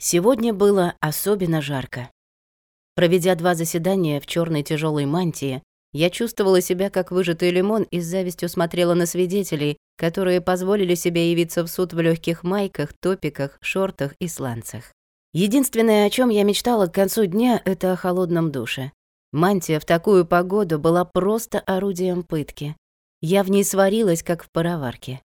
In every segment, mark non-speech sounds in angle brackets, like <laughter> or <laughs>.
Сегодня было особенно жарко. Проведя два заседания в черной тяжелой мантии, я чувствовала себя как выжатый лимон и с завистью смотрела на свидетелей, которые позволили себе явиться в суд в легких майках, топиках, шортах и сланцах. Единственное, о чем я мечтала к концу дня, это о холодном душе. Мантия в такую погоду была просто орудием пытки. Я в ней сварилась, как в пароварке.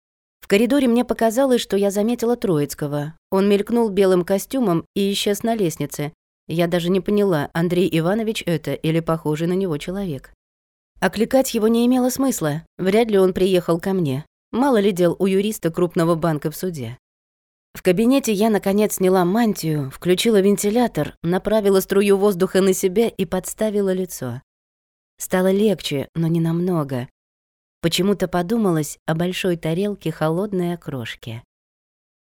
В коридоре мне показалось, что я заметила Троицкого. Он мелькнул белым костюмом и исчез на лестнице. Я даже не поняла, Андрей Иванович это или похожий на него человек. Окликать его не имело смысла. Вряд ли он приехал ко мне. Мало ли дел у юриста крупного банка в суде. В кабинете я, наконец, сняла мантию, включила вентилятор, направила струю воздуха на себя и подставила лицо. Стало легче, но не намного. Почему-то подумалось о большой тарелке холодной окрошки.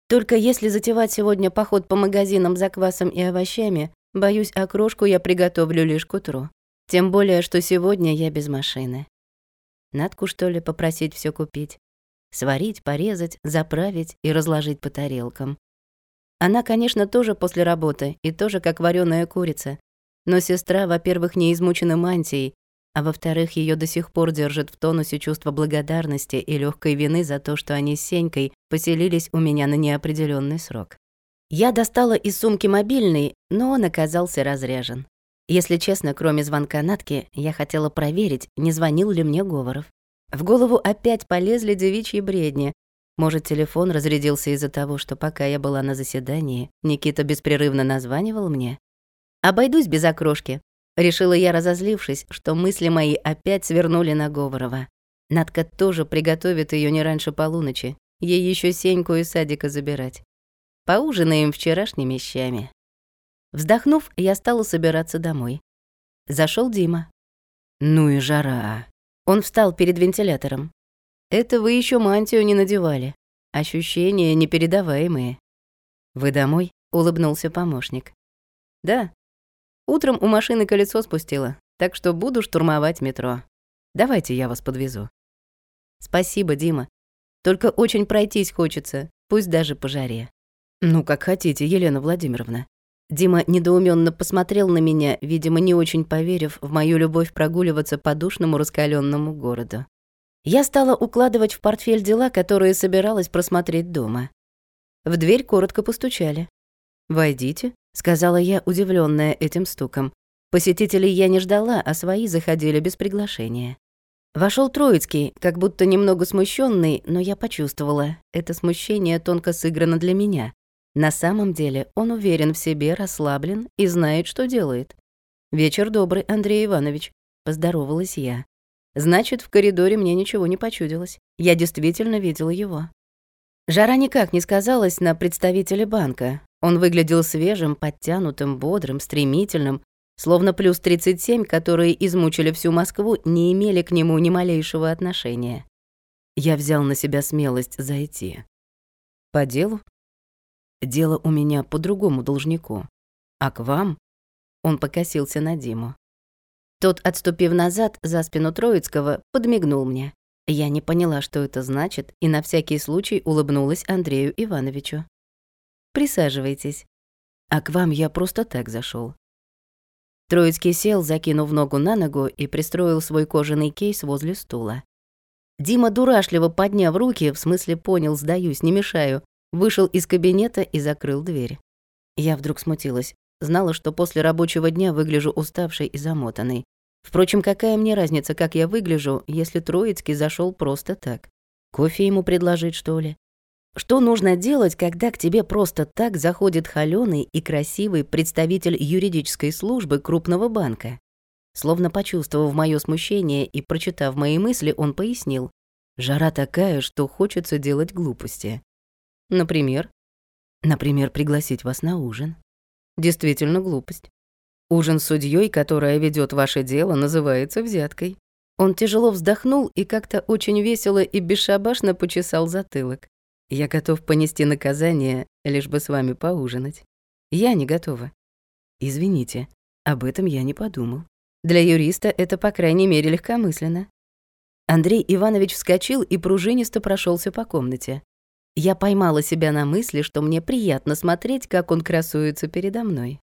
Только если затевать сегодня поход по магазинам за квасом и овощами, боюсь, окрошку я приготовлю лишь к утру. Тем более, что сегодня я без машины. Надку, что ли, попросить все купить? Сварить, порезать, заправить и разложить по тарелкам. Она, конечно, тоже после работы и тоже как вареная курица. Но сестра, во-первых, не измучена мантией, а во-вторых, ее до сих пор держит в тонусе чувство благодарности и легкой вины за то, что они с Сенькой поселились у меня на неопределенный срок. Я достала из сумки мобильный, но он оказался разряжен. Если честно, кроме звонка Натки, я хотела проверить, не звонил ли мне Говоров. В голову опять полезли девичьи бредни. Может, телефон разрядился из-за того, что пока я была на заседании, Никита беспрерывно названивал мне? Обойдусь без окрошки, Решила я, разозлившись, что мысли мои опять свернули на Говорова. Надка тоже приготовит ее не раньше полуночи. Ей еще Сеньку из садика забирать. Поужинаем вчерашними щами. Вздохнув, я стала собираться домой. Зашел Дима. Ну и жара. Он встал перед вентилятором. Это вы еще мантию не надевали. Ощущения непередаваемые. Вы домой? улыбнулся помощник. Да, Утром у машины колесо спустило, так что буду штурмовать метро. Давайте я вас подвезу. Спасибо, Дима. Только очень пройтись хочется, пусть даже по жаре. Ну, как хотите, Елена Владимировна. Дима недоуменно посмотрел на меня, видимо, не очень поверив в мою любовь прогуливаться по душному раскаленному городу. Я стала укладывать в портфель дела, которые собиралась просмотреть дома. В дверь коротко постучали. «Войдите», сказала я, удивленная этим стуком. Посетителей я не ждала, а свои заходили без приглашения. Вошел Троицкий, как будто немного смущенный, но я почувствовала, это смущение тонко сыграно для меня. На самом деле он уверен в себе, расслаблен и знает, что делает. «Вечер добрый, Андрей Иванович», — поздоровалась я. Значит, в коридоре мне ничего не почудилось. Я действительно видела его. Жара никак не сказалась на представителе банка. Он выглядел свежим, подтянутым, бодрым, стремительным, словно плюс 37, которые измучили всю Москву, не имели к нему ни малейшего отношения. Я взял на себя смелость зайти. По делу? Дело у меня по другому должнику. А к вам? Он покосился на Диму. Тот, отступив назад за спину Троицкого, подмигнул мне. Я не поняла, что это значит, и на всякий случай улыбнулась Андрею Ивановичу. Присаживайтесь. А к вам я просто так зашел. Троицкий сел, закинув ногу на ногу, и пристроил свой кожаный кейс возле стула. Дима, дурашливо подняв руки, в смысле понял, сдаюсь, не мешаю, вышел из кабинета и закрыл дверь. Я вдруг смутилась. Знала, что после рабочего дня выгляжу уставшей и замотанной. Впрочем, какая мне разница, как я выгляжу, если Троицкий зашел просто так? Кофе ему предложить, что ли? Что нужно делать, когда к тебе просто так заходит холёный и красивый представитель юридической службы крупного банка? Словно почувствовав моё смущение и прочитав мои мысли, он пояснил. Жара такая, что хочется делать глупости. Например? Например, пригласить вас на ужин. Действительно глупость. Ужин с судьей, которая ведет ваше дело, называется взяткой. Он тяжело вздохнул и как-то очень весело и бесшабашно почесал затылок. Я готов понести наказание, лишь бы с вами поужинать. Я не готова. Извините, об этом я не подумал. Для юриста это, по крайней мере, легкомысленно. Андрей Иванович вскочил и пружинисто прошелся по комнате. Я поймала себя на мысли, что мне приятно смотреть, как он красуется передо мной.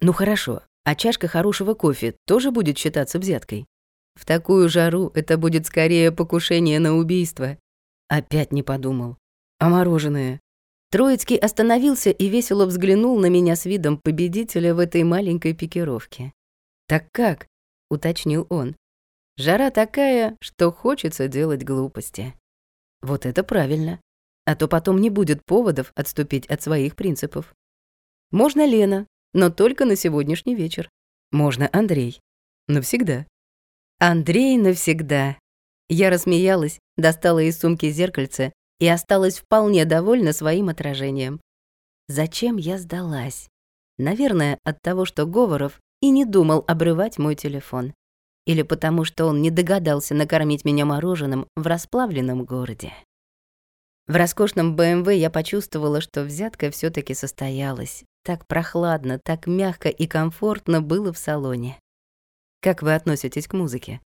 Ну хорошо, а чашка хорошего кофе тоже будет считаться взяткой? В такую жару это будет скорее покушение на убийство. Опять не подумал. А мороженое? Троицкий остановился и весело взглянул на меня с видом победителя в этой маленькой пикировке. «Так как?» — уточнил он. «Жара такая, что хочется делать глупости». «Вот это правильно. А то потом не будет поводов отступить от своих принципов. Можно Лена, но только на сегодняшний вечер. Можно Андрей. Навсегда. Андрей навсегда. Я рассмеялась, достала из сумки зеркальце и осталась вполне довольна своим отражением. Зачем я сдалась? Наверное, от того, что Говоров и не думал обрывать мой телефон. Или потому, что он не догадался накормить меня мороженым в расплавленном городе. В роскошном БМВ я почувствовала, что взятка все таки состоялась. Так прохладно, так мягко и комфортно было в салоне. Как вы относитесь к музыке?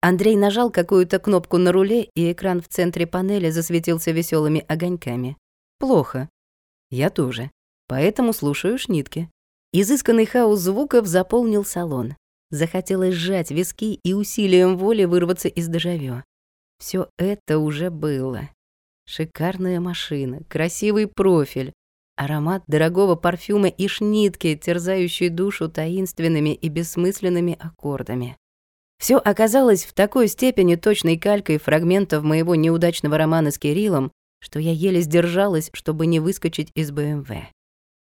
Андрей нажал какую-то кнопку на руле, и экран в центре панели засветился веселыми огоньками. Плохо. Я тоже. Поэтому слушаю шнитки. Изысканный хаос звуков заполнил салон. Захотелось сжать виски и усилием воли вырваться из дежавю. Все это уже было. Шикарная машина, красивый профиль, аромат дорогого парфюма и шнитки, терзающие душу таинственными и бессмысленными аккордами. Все оказалось в такой степени точной калькой фрагментов моего неудачного романа с Кириллом, что я еле сдержалась, чтобы не выскочить из БМВ.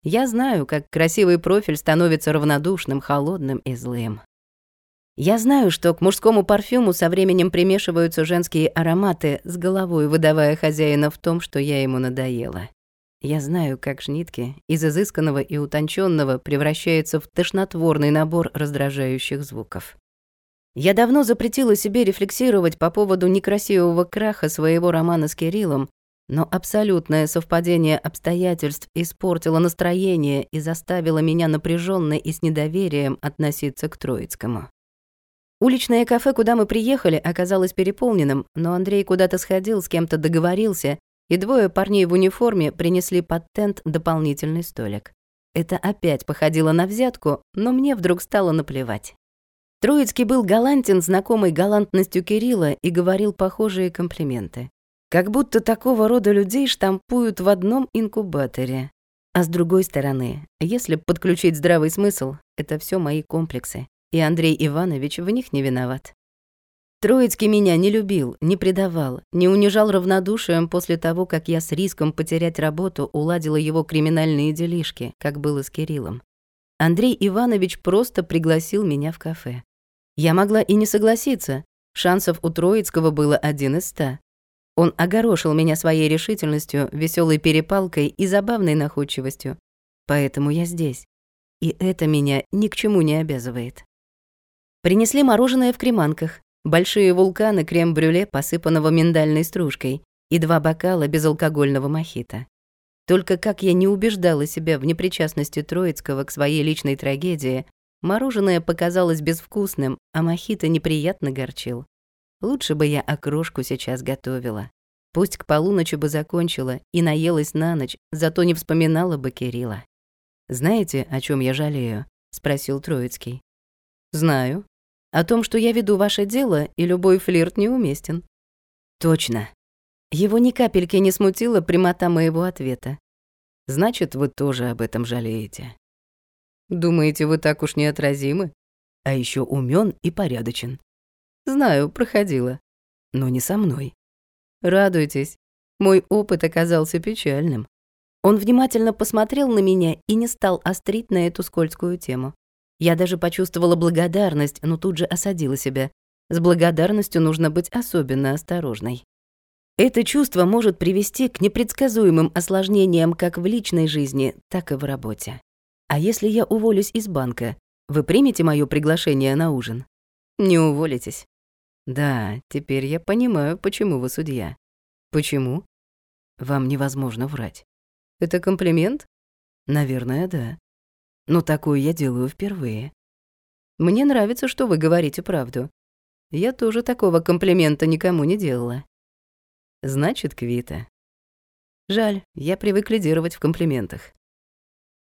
Я знаю, как красивый профиль становится равнодушным, холодным и злым. Я знаю, что к мужскому парфюму со временем примешиваются женские ароматы, с головой выдавая хозяина в том, что я ему надоела. Я знаю, как шнитки из изысканного и утонченного превращаются в тошнотворный набор раздражающих звуков. Я давно запретила себе рефлексировать по поводу некрасивого краха своего романа с Кириллом, но абсолютное совпадение обстоятельств испортило настроение и заставило меня напряженно и с недоверием относиться к Троицкому. Уличное кафе, куда мы приехали, оказалось переполненным, но Андрей куда-то сходил, с кем-то договорился, и двое парней в униформе принесли под тент дополнительный столик. Это опять походило на взятку, но мне вдруг стало наплевать. Троицкий был галантен, знакомый галантностью Кирилла, и говорил похожие комплименты. Как будто такого рода людей штампуют в одном инкубаторе. А с другой стороны, если подключить здравый смысл, это все мои комплексы, и Андрей Иванович в них не виноват. Троицкий меня не любил, не предавал, не унижал равнодушием после того, как я с риском потерять работу уладила его криминальные делишки, как было с Кириллом. Андрей Иванович просто пригласил меня в кафе. Я могла и не согласиться. Шансов у Троицкого было один из ста. Он огорошил меня своей решительностью, веселой перепалкой и забавной находчивостью. Поэтому я здесь. И это меня ни к чему не обязывает. Принесли мороженое в креманках, большие вулканы крем-брюле, посыпанного миндальной стружкой, и два бокала безалкогольного мохито. Только как я не убеждала себя в непричастности Троицкого к своей личной трагедии, мороженое показалось безвкусным, а мохито неприятно горчил. Лучше бы я окрошку сейчас готовила. Пусть к полуночи бы закончила и наелась на ночь, зато не вспоминала бы Кирилла. «Знаете, о чем я жалею?» — спросил Троицкий. «Знаю. О том, что я веду ваше дело, и любой флирт неуместен». «Точно. Его ни капельки не смутила прямота моего ответа. «Значит, вы тоже об этом жалеете. Думаете, вы так уж неотразимы? А еще умен и порядочен. Знаю, проходила. Но не со мной. Радуйтесь, мой опыт оказался печальным. Он внимательно посмотрел на меня и не стал острить на эту скользкую тему. Я даже почувствовала благодарность, но тут же осадила себя. С благодарностью нужно быть особенно осторожной. Это чувство может привести к непредсказуемым осложнениям как в личной жизни, так и в работе. А если я уволюсь из банка, вы примете моё приглашение на ужин? Не уволитесь. Да, теперь я понимаю, почему вы судья. Почему? Вам невозможно врать. Это комплимент? Наверное, да. Но такое я делаю впервые. Мне нравится, что вы говорите правду. Я тоже такого комплимента никому не делала. Значит, Квита, Жаль, я привык лидировать в комплиментах.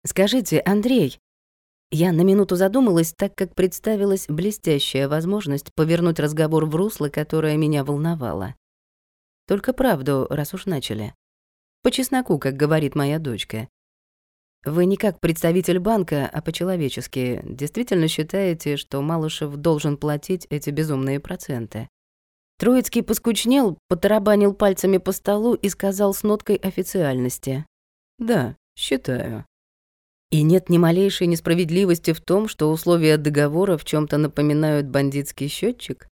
«Скажите, Андрей...» Я на минуту задумалась, так как представилась блестящая возможность повернуть разговор в русло, которое меня волновало. Только правду, раз уж начали. По чесноку, как говорит моя дочка. Вы не как представитель банка, а по-человечески действительно считаете, что Малышев должен платить эти безумные проценты? Троицкий поскучнел, потарабанил пальцами по столу и сказал с ноткой официальности. «Да, считаю». И нет ни малейшей несправедливости в том, что условия договора в чем то напоминают бандитский счетчик.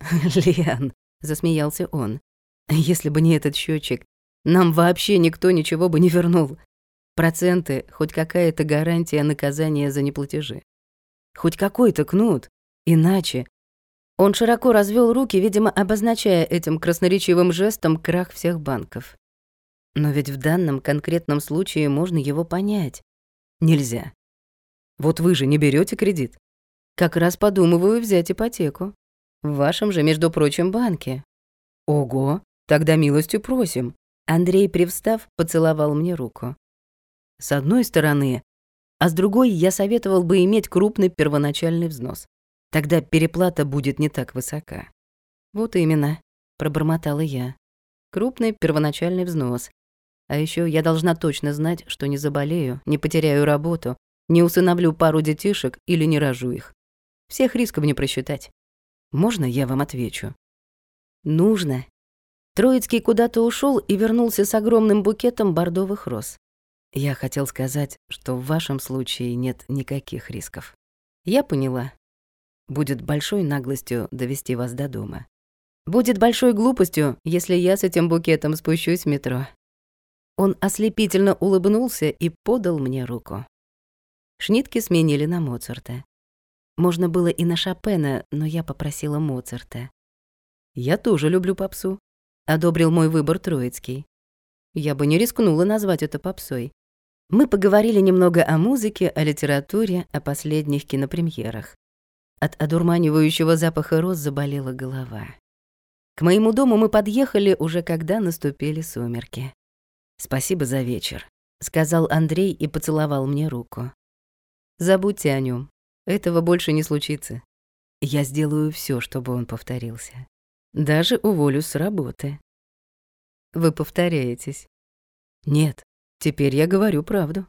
<laughs> «Лиан», — засмеялся он, — «если бы не этот счетчик, нам вообще никто ничего бы не вернул. Проценты — хоть какая-то гарантия наказания за неплатежи. Хоть какой-то кнут. Иначе он широко развел руки, видимо, обозначая этим красноречивым жестом крах всех банков. Но ведь в данном конкретном случае можно его понять. Нельзя. Вот вы же не берете кредит. Как раз подумываю взять ипотеку. В вашем же, между прочим, банке. Ого, тогда милостью просим. Андрей, привстав, поцеловал мне руку. С одной стороны, а с другой я советовал бы иметь крупный первоначальный взнос. Тогда переплата будет не так высока. Вот именно, пробормотала я. Крупный первоначальный взнос. А еще я должна точно знать, что не заболею, не потеряю работу, не усыновлю пару детишек или не рожу их. Всех рисков не просчитать. Можно я вам отвечу? Нужно. Троицкий куда-то ушел и вернулся с огромным букетом бордовых роз. Я хотел сказать, что в вашем случае нет никаких рисков. Я поняла, Будет большой наглостью довести вас до дома. Будет большой глупостью, если я с этим букетом спущусь в метро. Он ослепительно улыбнулся и подал мне руку. Шнитки сменили на Моцарта. Можно было и на Шопена, но я попросила Моцарта. «Я тоже люблю попсу», — одобрил мой выбор Троицкий. Я бы не рискнула назвать это попсой. Мы поговорили немного о музыке, о литературе, о последних кинопремьерах. От одурманивающего запаха роз заболела голова. К моему дому мы подъехали уже когда наступили сумерки. «Спасибо за вечер», — сказал Андрей и поцеловал мне руку. «Забудьте о нем. Этого больше не случится. Я сделаю все, чтобы он повторился. Даже уволю с работы». «Вы повторяетесь». «Нет, теперь я говорю правду».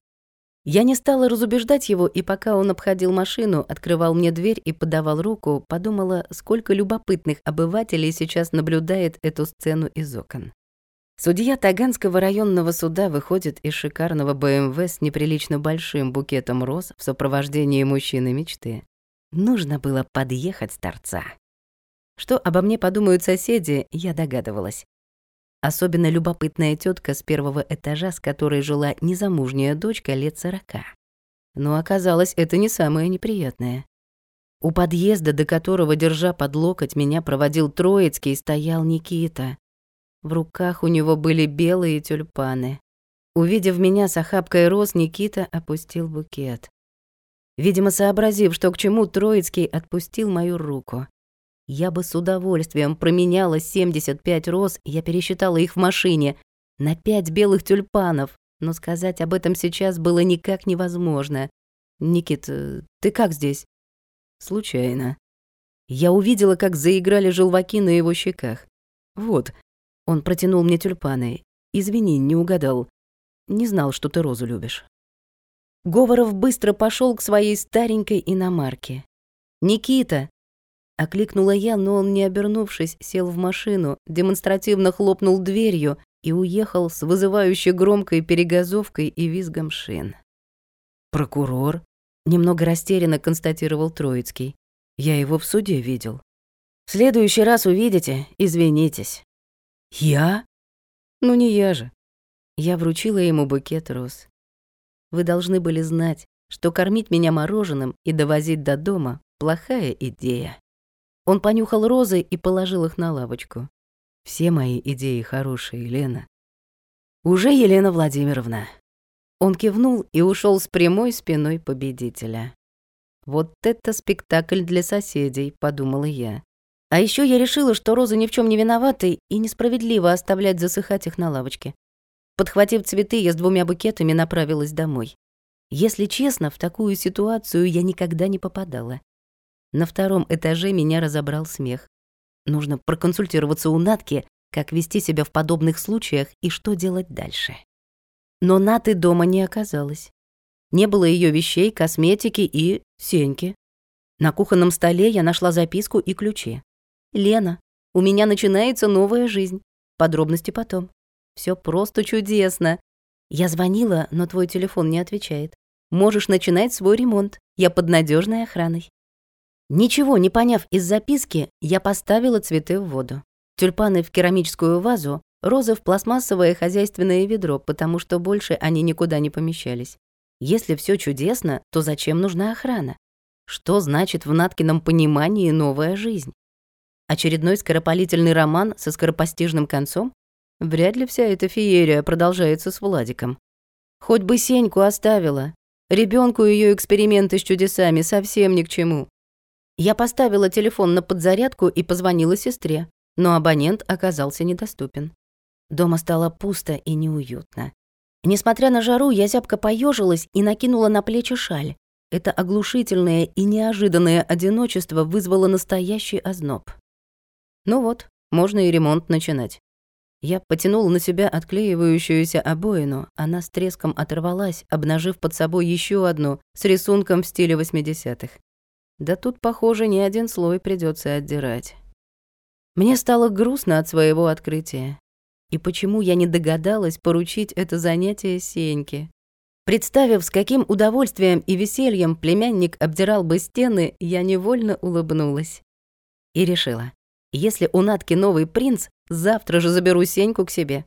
Я не стала разубеждать его, и пока он обходил машину, открывал мне дверь и подавал руку, подумала, сколько любопытных обывателей сейчас наблюдает эту сцену из окон. Судья Таганского районного суда выходит из шикарного БМВ с неприлично большим букетом роз в сопровождении мужчины мечты. Нужно было подъехать с торца. Что обо мне подумают соседи, я догадывалась. Особенно любопытная тетка с первого этажа, с которой жила незамужняя дочка лет сорока. Но оказалось, это не самое неприятное. У подъезда, до которого, держа под локоть, меня проводил Троицкий, стоял Никита. В руках у него были белые тюльпаны. Увидев меня с охапкой роз, Никита опустил букет. Видимо, сообразив, что к чему, Троицкий отпустил мою руку. Я бы с удовольствием променяла 75 роз, я пересчитала их в машине, на 5 белых тюльпанов, но сказать об этом сейчас было никак невозможно. «Никит, э, ты как здесь?» «Случайно». Я увидела, как заиграли желваки на его щеках. «Вот». Он протянул мне тюльпаны. «Извини, не угадал. Не знал, что ты розу любишь». Говоров быстро пошел к своей старенькой иномарке. «Никита!» Окликнула я, но он, не обернувшись, сел в машину, демонстративно хлопнул дверью и уехал с вызывающей громкой перегазовкой и визгом шин. «Прокурор?» — немного растерянно констатировал Троицкий. «Я его в суде видел». «В следующий раз увидите, извинитесь». «Я?» «Ну не я же». Я вручила ему букет роз. «Вы должны были знать, что кормить меня мороженым и довозить до дома — плохая идея». Он понюхал розы и положил их на лавочку. Все мои идеи хорошие, Елена. Уже Елена Владимировна. Он кивнул и ушел с прямой спиной победителя. Вот это спектакль для соседей, подумала я. А еще я решила, что розы ни в чем не виноваты и несправедливо оставлять засыхать их на лавочке. Подхватив цветы, я с двумя букетами направилась домой. Если честно, в такую ситуацию я никогда не попадала. На втором этаже меня разобрал смех. Нужно проконсультироваться у Натки, как вести себя в подобных случаях и что делать дальше. Но Наты дома не оказалось. Не было ее вещей, косметики и Сеньки. На кухонном столе я нашла записку и ключи. «Лена, у меня начинается новая жизнь. Подробности потом. Все просто чудесно. Я звонила, но твой телефон не отвечает. Можешь начинать свой ремонт. Я под надежной охраной». Ничего не поняв из записки, я поставила цветы в воду. Тюльпаны в керамическую вазу, розы в пластмассовое хозяйственное ведро, потому что больше они никуда не помещались. Если все чудесно, то зачем нужна охрана? Что значит в Наткином понимании новая жизнь? Очередной скоропалительный роман со скоропостижным концом? Вряд ли вся эта феерия продолжается с Владиком. Хоть бы Сеньку оставила. Ребенку ее эксперименты с чудесами совсем ни к чему. Я поставила телефон на подзарядку и позвонила сестре, но абонент оказался недоступен. Дома стало пусто и неуютно. Несмотря на жару, я зябко поежилась и накинула на плечи шаль. Это оглушительное и неожиданное одиночество вызвало настоящий озноб. Ну вот, можно и ремонт начинать. Я потянула на себя отклеивающуюся обоину, она с треском оторвалась, обнажив под собой еще одну с рисунком в стиле 80-х. Да тут, похоже, не один слой придется отдирать. Мне стало грустно от своего открытия. И почему я не догадалась поручить это занятие Сеньке? Представив, с каким удовольствием и весельем племянник обдирал бы стены, я невольно улыбнулась. И решила, если у Натки новый принц, завтра же заберу Сеньку к себе.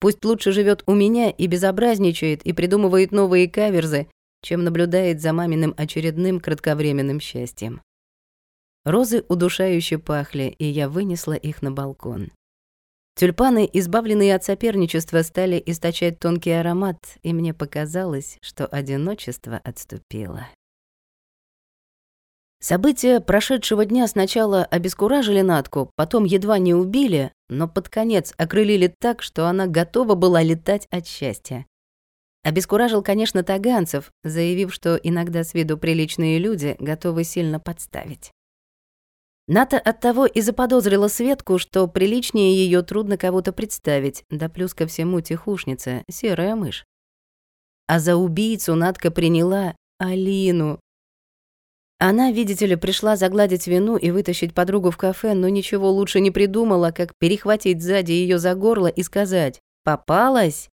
Пусть лучше живет у меня и безобразничает, и придумывает новые каверзы, чем наблюдает за маминым очередным кратковременным счастьем. Розы удушающе пахли, и я вынесла их на балкон. Тюльпаны, избавленные от соперничества, стали источать тонкий аромат, и мне показалось, что одиночество отступило. События прошедшего дня сначала обескуражили Натку, потом едва не убили, но под конец окрылили так, что она готова была летать от счастья. Обескуражил, конечно, Таганцев, заявив, что иногда с виду приличные люди готовы сильно подставить. Ната оттого и заподозрила Светку, что приличнее ее трудно кого-то представить, да плюс ко всему тихушница, серая мышь. А за убийцу Натка приняла Алину. Она, видите ли, пришла загладить вину и вытащить подругу в кафе, но ничего лучше не придумала, как перехватить сзади ее за горло и сказать «Попалась?»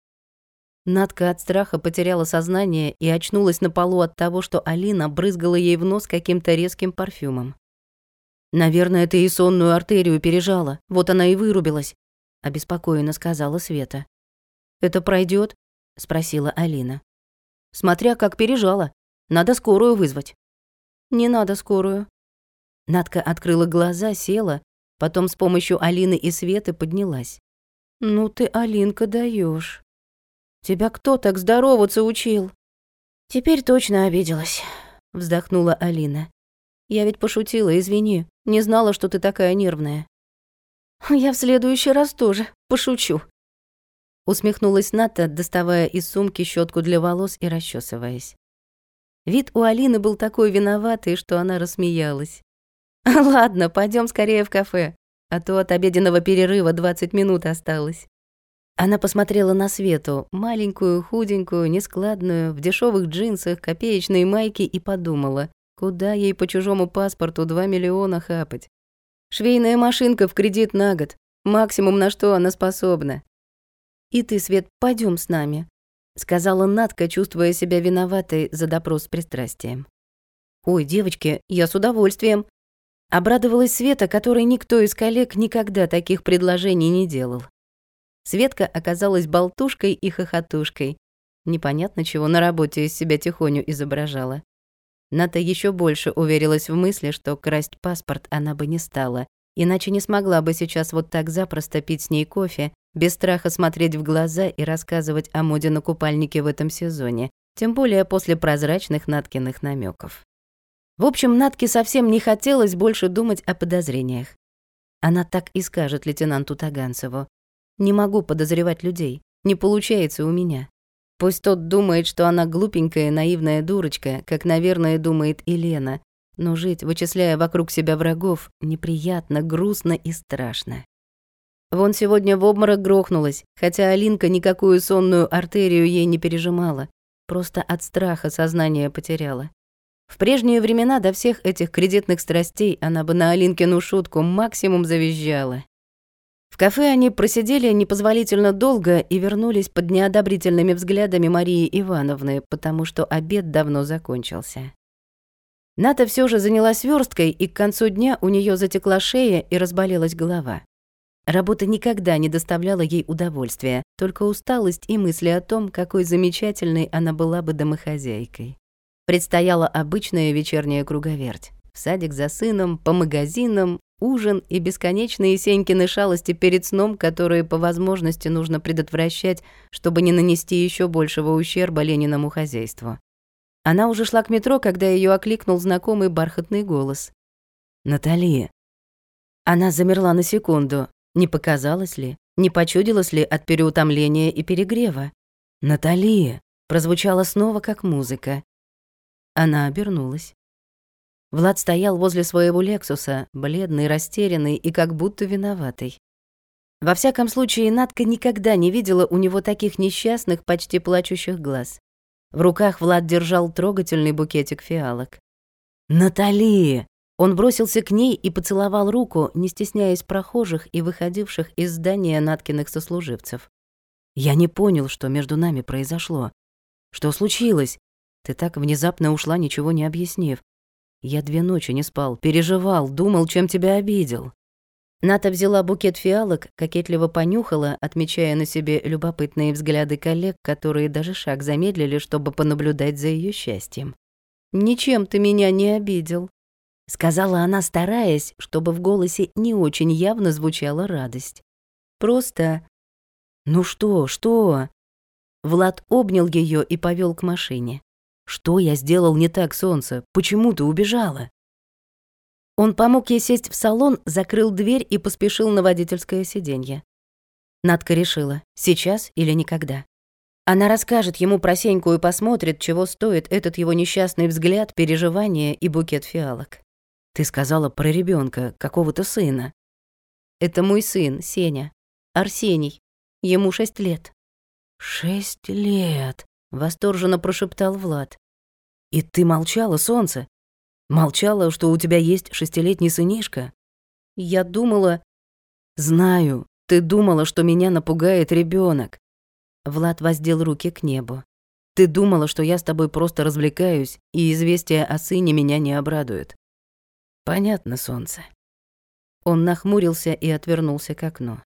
Надка от страха потеряла сознание и очнулась на полу от того, что Алина брызгала ей в нос каким-то резким парфюмом. «Наверное, ты и сонную артерию пережала, вот она и вырубилась», — обеспокоенно сказала Света. «Это пройдет? спросила Алина. «Смотря как пережала. Надо скорую вызвать». «Не надо скорую». Надка открыла глаза, села, потом с помощью Алины и Светы поднялась. «Ну ты, Алинка, даешь. Тебя кто так здороваться учил?» «Теперь точно обиделась», — вздохнула Алина. «Я ведь пошутила, извини. Не знала, что ты такая нервная». «Я в следующий раз тоже пошучу», — усмехнулась Ната, доставая из сумки щетку для волос и расчесываясь. Вид у Алины был такой виноватый, что она рассмеялась. «Ладно, пойдем скорее в кафе, а то от обеденного перерыва 20 минут осталось». Она посмотрела на Свету, маленькую, худенькую, нескладную, в дешевых джинсах, копеечной майке и подумала, куда ей по чужому паспорту 2 миллиона хапать. Швейная машинка в кредит на год, максимум на что она способна. «И ты, Свет, пойдем с нами», — сказала Натка, чувствуя себя виноватой за допрос с пристрастием. «Ой, девочки, я с удовольствием», — обрадовалась Света, которой никто из коллег никогда таких предложений не делал. Светка оказалась болтушкой и хохотушкой. Непонятно, чего на работе из себя тихоню изображала. Ната еще больше уверилась в мысли, что красть паспорт она бы не стала, иначе не смогла бы сейчас вот так запросто пить с ней кофе, без страха смотреть в глаза и рассказывать о моде на купальники в этом сезоне, тем более после прозрачных Наткиных намеков. В общем, Натке совсем не хотелось больше думать о подозрениях. Она так и скажет лейтенанту Таганцеву. Не могу подозревать людей. не получается у меня. Пусть тот думает, что она глупенькая, наивная дурочка, как, наверное, думает и Лена, но жить, вычисляя вокруг себя врагов, неприятно, грустно и страшно. Вон сегодня в обморок грохнулась, хотя Алинка никакую сонную артерию ей не пережимала, просто от страха сознание потеряла. В прежние времена до всех этих кредитных страстей она бы на Алинкину шутку максимум завизжала. В кафе они просидели непозволительно долго и вернулись под неодобрительными взглядами Марии Ивановны, потому что обед давно закончился. Ната все же занялась версткой, и к концу дня у нее затекла шея и разболелась голова. Работа никогда не доставляла ей удовольствия, только усталость и мысли о том, какой замечательной она была бы домохозяйкой. Предстояла обычная вечерняя круговерть. В садик за сыном, по магазинам, ужин и бесконечные Сенькины шалости перед сном, которые по возможности нужно предотвращать, чтобы не нанести еще большего ущерба Лениному хозяйству. Она уже шла к метро, когда ее окликнул знакомый бархатный голос. «Натали». Она замерла на секунду. Не показалось ли, не почудилось ли от переутомления и перегрева? «Натали!» прозвучало снова как музыка. Она обернулась. Влад стоял возле своего «Лексуса», бледный, растерянный и как будто виноватый. Во всяком случае, Надка никогда не видела у него таких несчастных, почти плачущих глаз. В руках Влад держал трогательный букетик фиалок. «Натали!» Он бросился к ней и поцеловал руку, не стесняясь прохожих и выходивших из здания Наткиных сослуживцев. «Я не понял, что между нами произошло. Что случилось? Ты так внезапно ушла, ничего не объяснив. Я две ночи не спал, переживал, думал, чем тебя обидел». Ната взяла букет фиалок, кокетливо понюхала, отмечая на себе любопытные взгляды коллег, которые даже шаг замедлили, чтобы понаблюдать за ее счастьем. «Ничем ты меня не обидел», — сказала она, стараясь, чтобы в голосе не очень явно звучала радость. «Просто...» «Ну что, что?» Влад обнял ее и повел к машине. Что я сделал не так, солнце? Почему ты убежала? Он помог ей сесть в салон, закрыл дверь и поспешил на водительское сиденье. Надка решила, сейчас или никогда. Она расскажет ему про Сеньку и посмотрит, чего стоит этот его несчастный взгляд, переживания и букет фиалок. Ты сказала про ребенка, какого-то сына. Это мой сын, Сеня. Арсений. Ему шесть лет. Шесть лет. Восторженно прошептал Влад. «И ты молчала, солнце? Молчала, что у тебя есть шестилетний сынишка?» «Я думала...» «Знаю, ты думала, что меня напугает ребенок. Влад воздел руки к небу. «Ты думала, что я с тобой просто развлекаюсь, и известие о сыне меня не обрадует». «Понятно, солнце». Он нахмурился и отвернулся к окну.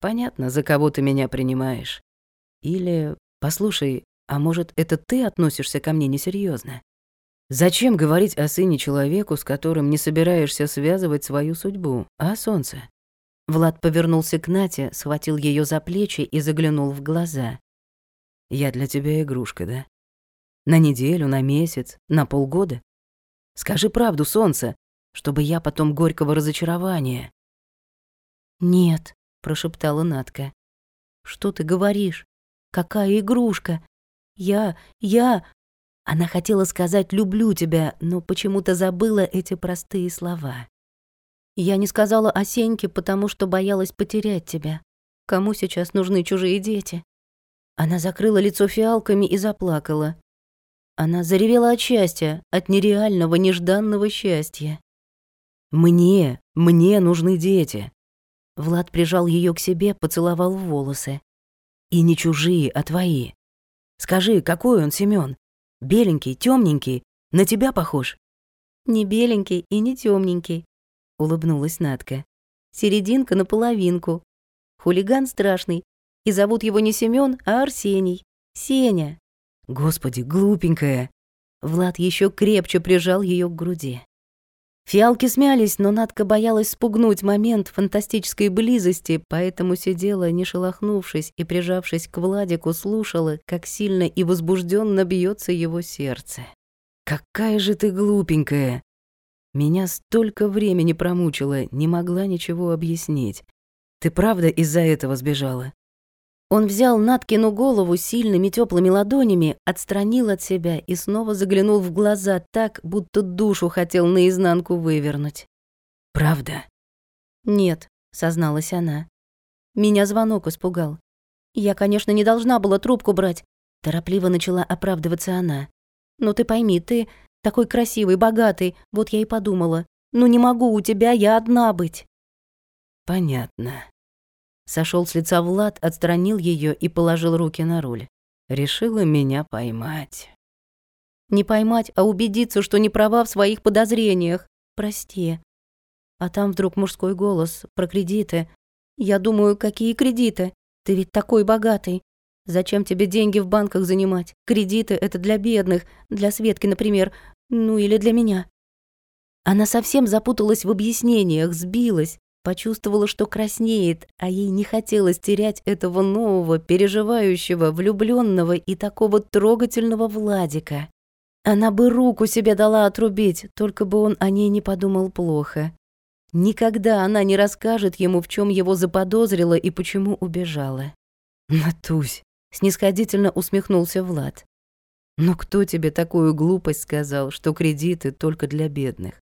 «Понятно, за кого ты меня принимаешь. Или, послушай, а может, это ты относишься ко мне несерьезно? Зачем говорить о сыне человеку, с которым не собираешься связывать свою судьбу, а, солнце? Влад повернулся к Нате, схватил ее за плечи и заглянул в глаза. «Я для тебя игрушка, да? На неделю, на месяц, на полгода? Скажи правду, солнце, чтобы я потом горького разочарования». «Нет», — прошептала Натка. «Что ты говоришь? Какая игрушка? Я, я...» Она хотела сказать «люблю тебя», но почему-то забыла эти простые слова. «Я не сказала о Сеньке, потому что боялась потерять тебя. Кому сейчас нужны чужие дети?» Она закрыла лицо фиалками и заплакала. Она заревела от счастья, от нереального, нежданного счастья. «Мне, мне нужны дети». Влад прижал ее к себе, поцеловал в волосы. «И не чужие, а твои. Скажи, какой он, Семён? Беленький, темненький, на тебя похож?» «Не беленький и не темненький, улыбнулась Надка. «Серединка на половинку. Хулиган страшный, и зовут его не Семён, а Арсений. Сеня». «Господи, глупенькая!» Влад еще крепче прижал ее к груди. Фиалки смялись, но Надка боялась спугнуть момент фантастической близости, поэтому сидела, не шелохнувшись и, прижавшись к Владику, слушала, как сильно и возбужденно бьется его сердце. «Какая же ты глупенькая!» Меня столько времени промучила, не могла ничего объяснить. Ты правда из-за этого сбежала? Он взял Наткину голову сильными теплыми ладонями, отстранил от себя и снова заглянул в глаза так, будто душу хотел наизнанку вывернуть. «Правда?» «Нет», — созналась она. «Меня звонок испугал. Я, конечно, не должна была трубку брать», — торопливо начала оправдываться она. «Но ты пойми, ты такой красивый, богатый, вот я и подумала. Ну не могу у тебя я одна быть». «Понятно», Сошел с лица Влад, отстранил ее и положил руки на руль. Решила меня поймать. Не поймать, а убедиться, что не права в своих подозрениях. Прости. А там вдруг мужской голос про кредиты. Я думаю, какие кредиты? Ты ведь такой богатый. Зачем тебе деньги в банках занимать? Кредиты — это для бедных, для Светки, например, ну или для меня. Она совсем запуталась в объяснениях, сбилась, Почувствовала, что краснеет, а ей не хотелось терять этого нового, переживающего, влюбленного и такого трогательного Владика. Она бы руку себе дала отрубить, только бы он о ней не подумал плохо. Никогда она не расскажет ему, в чем его заподозрила и почему убежала. «Натусь!» — снисходительно усмехнулся Влад. «Но кто тебе такую глупость сказал, что кредиты только для бедных?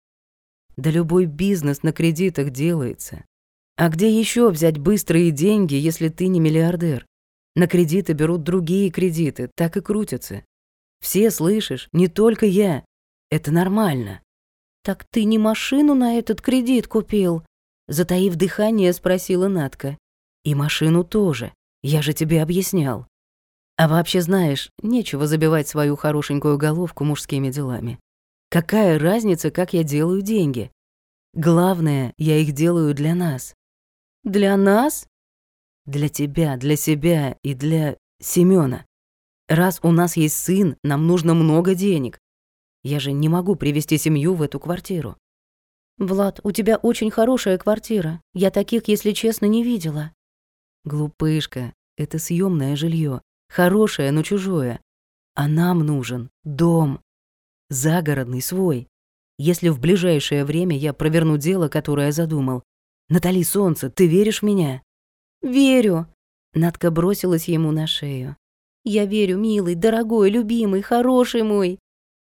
Да любой бизнес на кредитах делается. А где еще взять быстрые деньги, если ты не миллиардер? На кредиты берут другие кредиты, так и крутятся. Все, слышишь, не только я. Это нормально. Так ты не машину на этот кредит купил? Затаив дыхание, спросила Натка. И машину тоже. Я же тебе объяснял. А вообще, знаешь, нечего забивать свою хорошенькую головку мужскими делами. Какая разница, как я делаю деньги? Главное, я их делаю для нас. Для нас? Для тебя, для себя и для Семёна. Раз у нас есть сын, нам нужно много денег. Я же не могу привести семью в эту квартиру. Влад, у тебя очень хорошая квартира. Я таких, если честно, не видела. Глупышка, это съемное жилье, хорошее, но чужое. А нам нужен дом. Загородный свой. Если в ближайшее время я проверну дело, которое задумал. Натали Солнце, ты веришь в меня? Верю. Надка бросилась ему на шею. Я верю, милый, дорогой, любимый, хороший мой.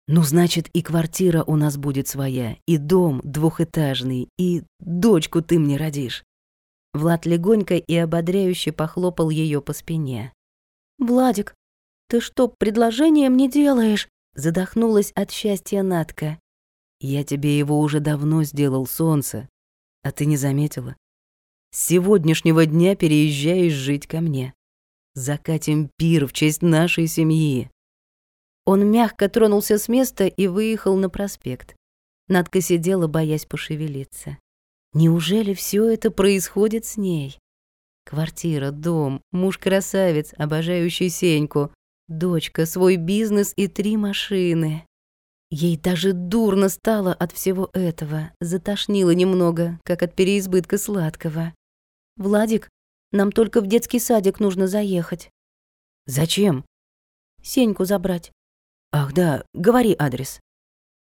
Ну, значит, и квартира у нас будет своя, и дом двухэтажный, и дочку ты мне родишь. Влад легонько и ободряюще похлопал ее по спине. «Владик, ты что, предложение мне делаешь?» Задохнулась от счастья Натка. Я тебе его уже давно сделал, солнце, а ты не заметила. С сегодняшнего дня переезжаешь жить ко мне. Закатим пир в честь нашей семьи. Он мягко тронулся с места и выехал на проспект. Надка сидела, боясь пошевелиться. Неужели все это происходит с ней? Квартира, дом, муж-красавец, обожающий Сеньку, дочка, свой бизнес и три машины. Ей даже дурно стало от всего этого, затошнило немного, как от переизбытка сладкого. «Владик, нам только в детский садик нужно заехать». «Зачем?» «Сеньку забрать». «Ах да, говори адрес».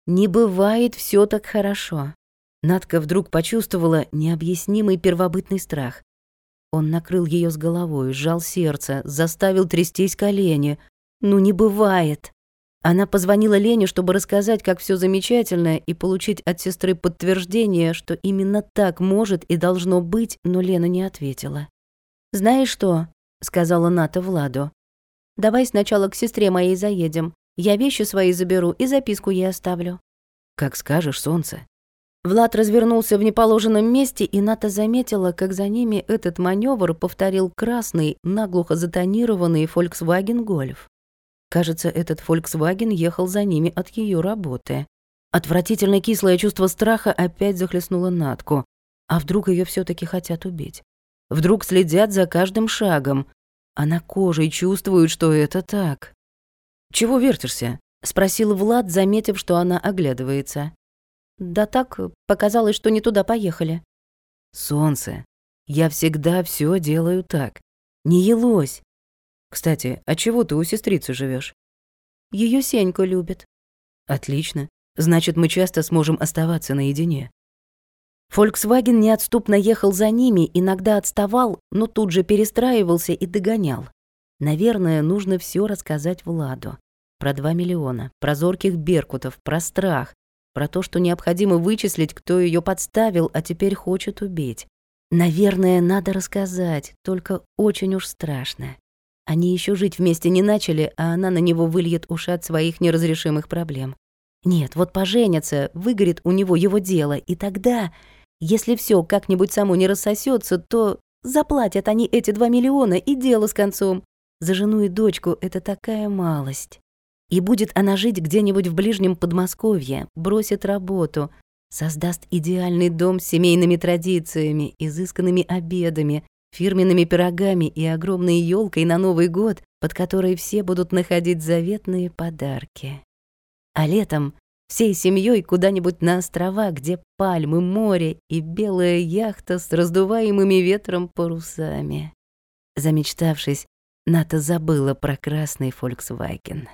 Не бывает все так хорошо. Надка вдруг почувствовала необъяснимый первобытный страх. Он накрыл ее с головой, сжал сердце, заставил трястись колени. Ну не бывает. Она позвонила Лене, чтобы рассказать, как все замечательно, и получить от сестры подтверждение, что именно так может и должно быть, но Лена не ответила. «Знаешь что?» — сказала Ната Владу. «Давай сначала к сестре моей заедем. Я вещи свои заберу и записку ей оставлю». «Как скажешь, солнце». Влад развернулся в неположенном месте, и Ната заметила, как за ними этот маневр повторил красный, наглухо затонированный Volkswagen Golf. Кажется, этот Volkswagen ехал за ними от ее работы. Отвратительно кислое чувство страха опять захлестнуло Натку. А вдруг ее все таки хотят убить? Вдруг следят за каждым шагом? Она кожей чувствует, что это так. «Чего вертишься?» — спросил Влад, заметив, что она оглядывается. «Да так, показалось, что не туда поехали». «Солнце, я всегда все делаю так. Не елось. Кстати, а чего ты у сестрицы живешь? Ее Сенька любит. Отлично. Значит, мы часто сможем оставаться наедине. Volkswagen неотступно ехал за ними, иногда отставал, но тут же перестраивался и догонял. Наверное, нужно все рассказать Владу. Про 2 миллиона, про зорких беркутов, про страх, про то, что необходимо вычислить, кто ее подставил, а теперь хочет убить. Наверное, надо рассказать, только очень уж страшно. Они еще жить вместе не начали, а она на него выльет ушат своих неразрешимых проблем. Нет, вот поженятся, выгорит у него его дело, и тогда, если все как-нибудь само не рассосется, то заплатят они эти два миллиона и дело с концом. За жену и дочку это такая малость. И будет она жить где-нибудь в ближнем Подмосковье, бросит работу, создаст идеальный дом с семейными традициями, изысканными обедами, фирменными пирогами и огромной елкой на Новый год, под которой все будут находить заветные подарки. А летом всей семьей куда-нибудь на острова, где пальмы, море и белая яхта с раздуваемыми ветром парусами. Замечтавшись, Ната забыла про красный Volkswagen.